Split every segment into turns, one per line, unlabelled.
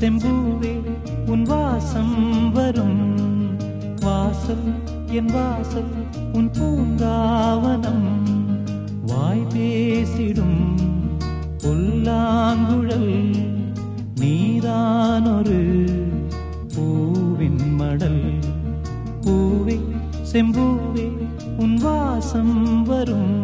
செம்பூவே உன் வாசம் வரும். வாசல் என் வாசல் உன் பூங்காவனம். வாய் பேசிடும் புல்லாங்குழல் நீரானொரு பூவின் மடல். பூவே செம்பூவே உன் வாசம் வரும்.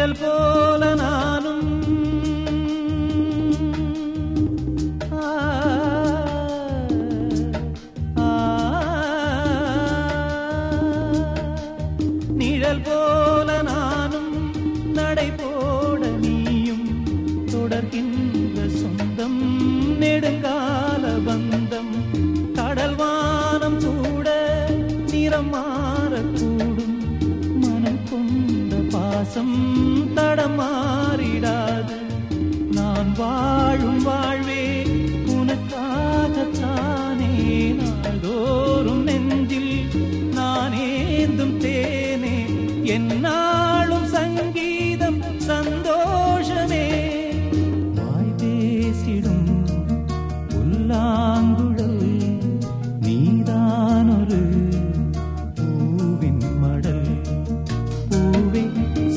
நிழல் போல நானும். நிழல் போல நானும் நடை போட நீயும் தொடர்கின்ற பாசம் தடமாறிடாது. நான் வாழும் வாழ்வே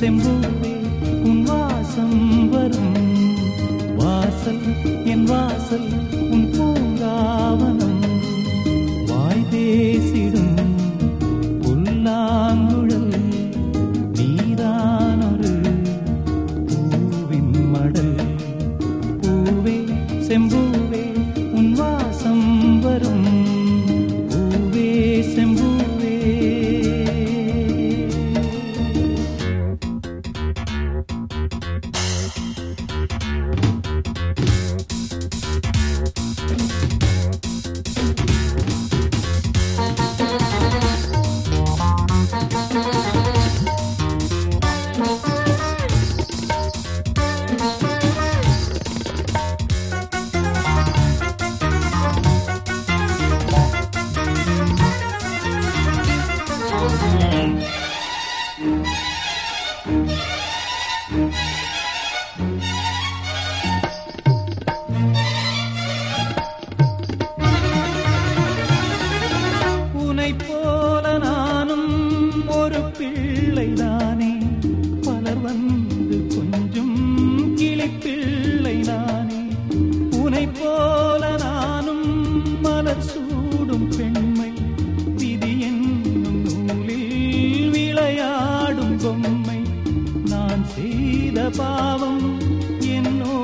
செம்பூவே உன் வாசம் வரும். வாசல் என் வாசல் உன் உனை போல நானும் ஒரு பிள்ளைதானே. பலர் வந்து கொஞ்சம் கிளிப்பிள்ளை நானே. உனை போல நான் செய்த பாவம் என்னோ